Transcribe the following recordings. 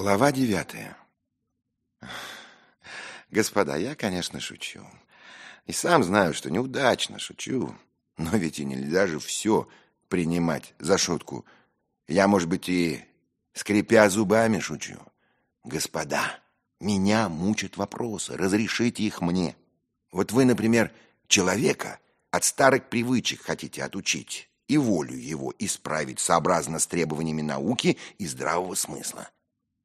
Глава девятая. Господа, я, конечно, шучу. И сам знаю, что неудачно шучу. Но ведь и нельзя же все принимать за шутку. Я, может быть, и скрипя зубами шучу. Господа, меня мучат вопросы. Разрешите их мне. Вот вы, например, человека от старых привычек хотите отучить и волю его исправить сообразно с требованиями науки и здравого смысла.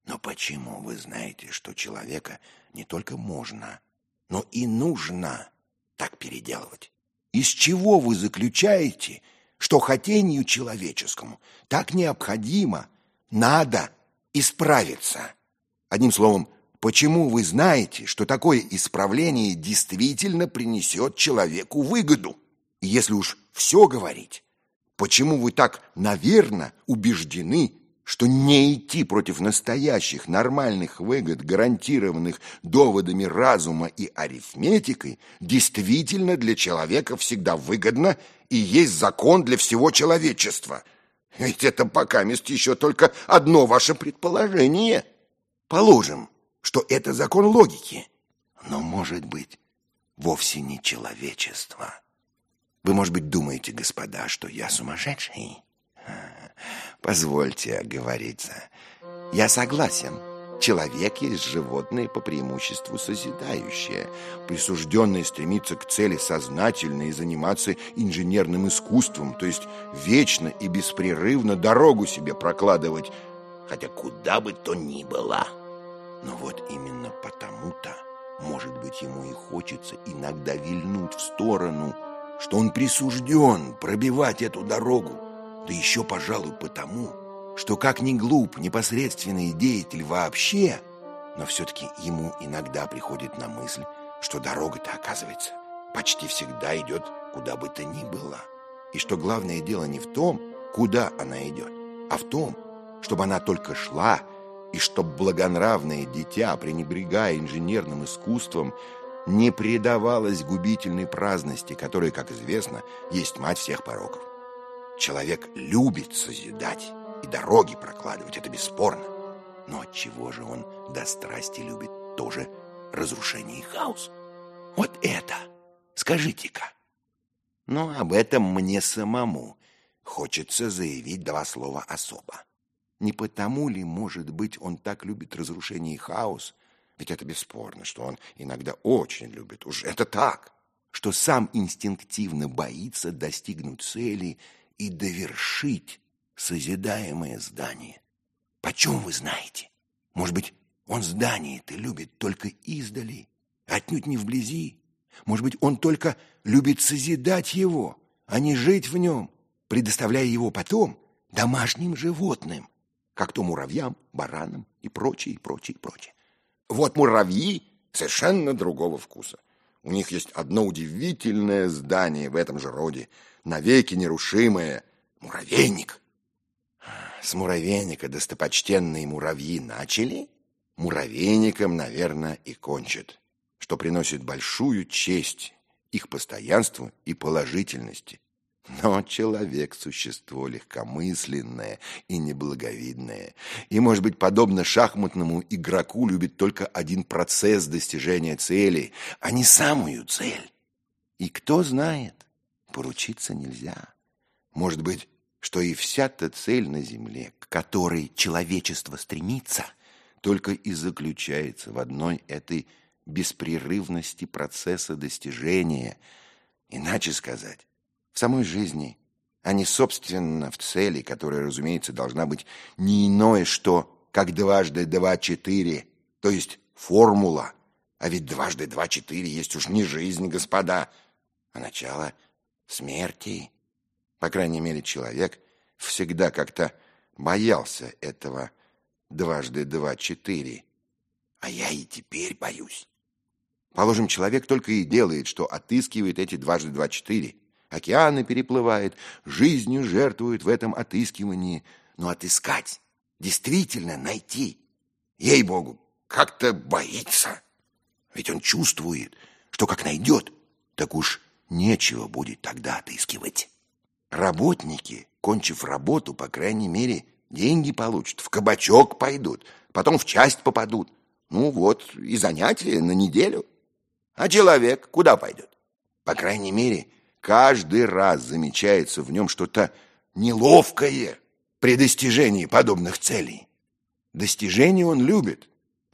Но почему вы знаете, что человека не только можно, но и нужно так переделывать? Из чего вы заключаете, что хотению человеческому так необходимо, надо исправиться? Одним словом, почему вы знаете, что такое исправление действительно принесет человеку выгоду? И если уж все говорить, почему вы так, наверное, убеждены, что не идти против настоящих нормальных выгод, гарантированных доводами разума и арифметикой, действительно для человека всегда выгодно и есть закон для всего человечества. Ведь это пока мест еще только одно ваше предположение. Положим, что это закон логики, но, может быть, вовсе не человечество. Вы, может быть, думаете, господа, что я сумасшедший? Позвольте оговориться. Я согласен. Человек есть животное по преимуществу созидающее. Присужденное стремится к цели сознательно и заниматься инженерным искусством, то есть вечно и беспрерывно дорогу себе прокладывать, хотя куда бы то ни было. Но вот именно потому-то, может быть, ему и хочется иногда вильнуть в сторону, что он присужден пробивать эту дорогу, да еще, пожалуй, потому, что как ни глуп непосредственный деятель вообще, но все-таки ему иногда приходит на мысль, что дорога-то, оказывается, почти всегда идет куда бы то ни было. И что главное дело не в том, куда она идет, а в том, чтобы она только шла, и чтоб благонравное дитя, пренебрегая инженерным искусством, не предавалось губительной праздности, которая, как известно, есть мать всех пороков. Человек любит созидать и дороги прокладывать, это бесспорно. Но от чего же он до страсти любит тоже разрушение и хаос? Вот это, скажите-ка. Но об этом мне самому хочется заявить два слова особо. Не потому ли, может быть, он так любит разрушение и хаос, ведь это бесспорно, что он иногда очень любит, уж это так, что сам инстинктивно боится достигнуть цели и довершить созидаемое здание. Почем вы знаете? Может быть, он здание-то любит только издали, отнюдь не вблизи. Может быть, он только любит созидать его, а не жить в нем, предоставляя его потом домашним животным, как то муравьям, баранам и прочее, и прочее, и прочее. Вот муравьи совершенно другого вкуса. У них есть одно удивительное здание в этом же роде – навеки нерушимое, муравейник. С муравейника достопочтенные муравьи начали, муравейником, наверное, и кончат, что приносит большую честь их постоянству и положительности. Но человек – существо легкомысленное и неблаговидное. И, может быть, подобно шахматному игроку любит только один процесс достижения цели, а не самую цель. И кто знает, поручиться нельзя. Может быть, что и вся та цель на земле, к которой человечество стремится, только и заключается в одной этой беспрерывности процесса достижения. Иначе сказать, в самой жизни, а не собственно в цели, которая, разумеется, должна быть не иное, что как дважды два четыре, то есть формула. А ведь дважды два четыре есть уж не жизнь, господа, а начало смерти. По крайней мере, человек всегда как-то боялся этого дважды два четыре. А я и теперь боюсь. Положим, человек только и делает, что отыскивает эти дважды два четыре. Океаны переплывает, жизнью жертвует в этом отыскивании. Но отыскать, действительно найти, ей-богу, как-то боится. Ведь он чувствует, что как найдет, так уж нечего будет тогда отыскивать. Работники, кончив работу, по крайней мере, деньги получат, в кабачок пойдут, потом в часть попадут. Ну вот, и занятия на неделю. А человек куда пойдет? По крайней мере, каждый раз замечается в нем что-то неловкое при достижении подобных целей. Достижение он любит,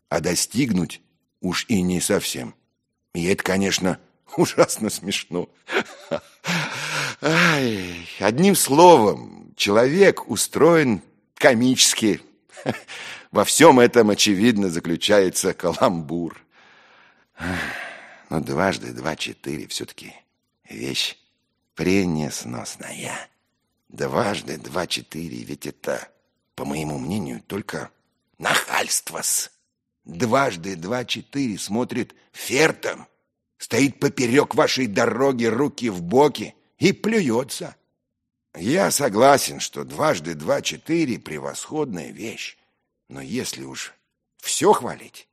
а достигнуть уж и не совсем. И это, конечно, ужасно смешно. Ай, одним словом, человек устроен комически. Во всем этом, очевидно, заключается каламбур. Но дважды два четыре все-таки вещь пренесносная. Дважды два четыре, ведь это, по моему мнению, только нахальство-с. Дважды два четыре смотрит фертом, стоит поперек вашей дороги, руки в боки и плюется. Я согласен, что дважды два четыре — превосходная вещь. Но если уж все хвалить,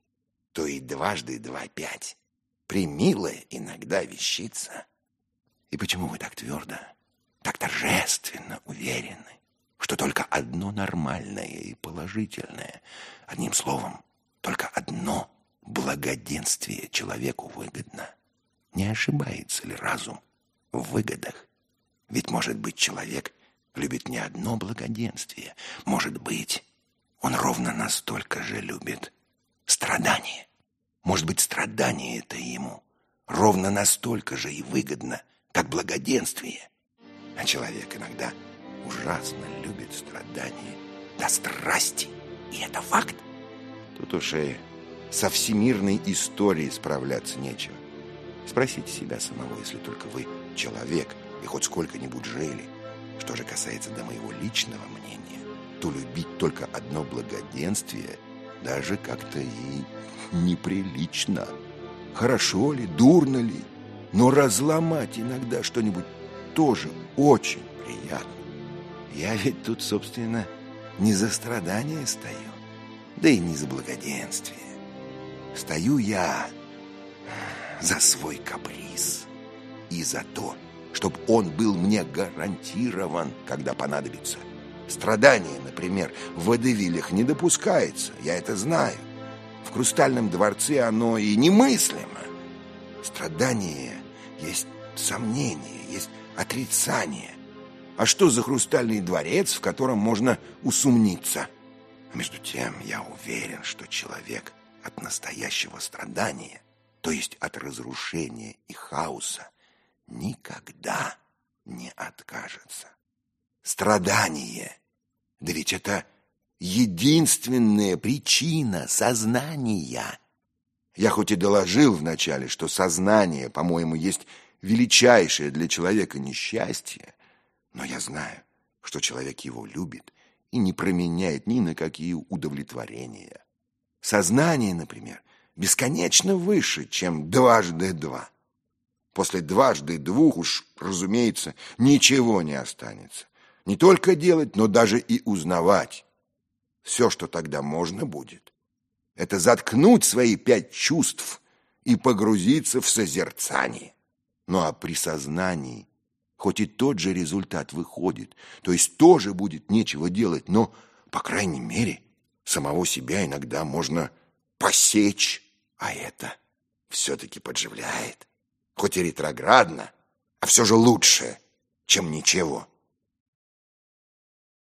то и дважды два пять — примилая иногда вещица. И почему вы так твердо, так торжественно уверены, что только одно нормальное и положительное, одним словом, только одно благоденствие человеку выгодно? Не ошибается ли разум в выгодах? Ведь, может быть, человек любит не одно благоденствие. Может быть, он ровно настолько же любит страдание. Может быть, страдание это ему ровно настолько же и выгодно, как благоденствие. А человек иногда ужасно любит страдания до страсти. И это факт. Тут уж и со всемирной историей справляться нечего. Спросите себя самого, если только вы человек – и хоть сколько-нибудь жили. Что же касается до моего личного мнения, то любить только одно благоденствие даже как-то и неприлично. Хорошо ли, дурно ли, но разломать иногда что-нибудь тоже очень приятно. Я ведь тут, собственно, не за страдания стою, да и не за благоденствие. Стою я за свой каприз и за то, чтобы он был мне гарантирован, когда понадобится. Страдание, например, в водевилях не допускается, я это знаю. В Хрустальном дворце оно и немыслимо. Страдание есть сомнение, есть отрицание. А что за хрустальный дворец, в котором можно усомниться? А между тем я уверен, что человек от настоящего страдания, то есть от разрушения и хаоса, никогда не откажется. Страдание, да ведь это единственная причина сознания. Я хоть и доложил вначале, что сознание, по-моему, есть величайшее для человека несчастье, но я знаю, что человек его любит и не променяет ни на какие удовлетворения. Сознание, например, бесконечно выше, чем дважды два. После дважды двух уж, разумеется, ничего не останется. Не только делать, но даже и узнавать. Все, что тогда можно будет, это заткнуть свои пять чувств и погрузиться в созерцание. Ну а при сознании, хоть и тот же результат выходит, то есть тоже будет нечего делать, но, по крайней мере, самого себя иногда можно посечь, а это все-таки подживляет хоть и ретроградно, а все же лучше, чем ничего.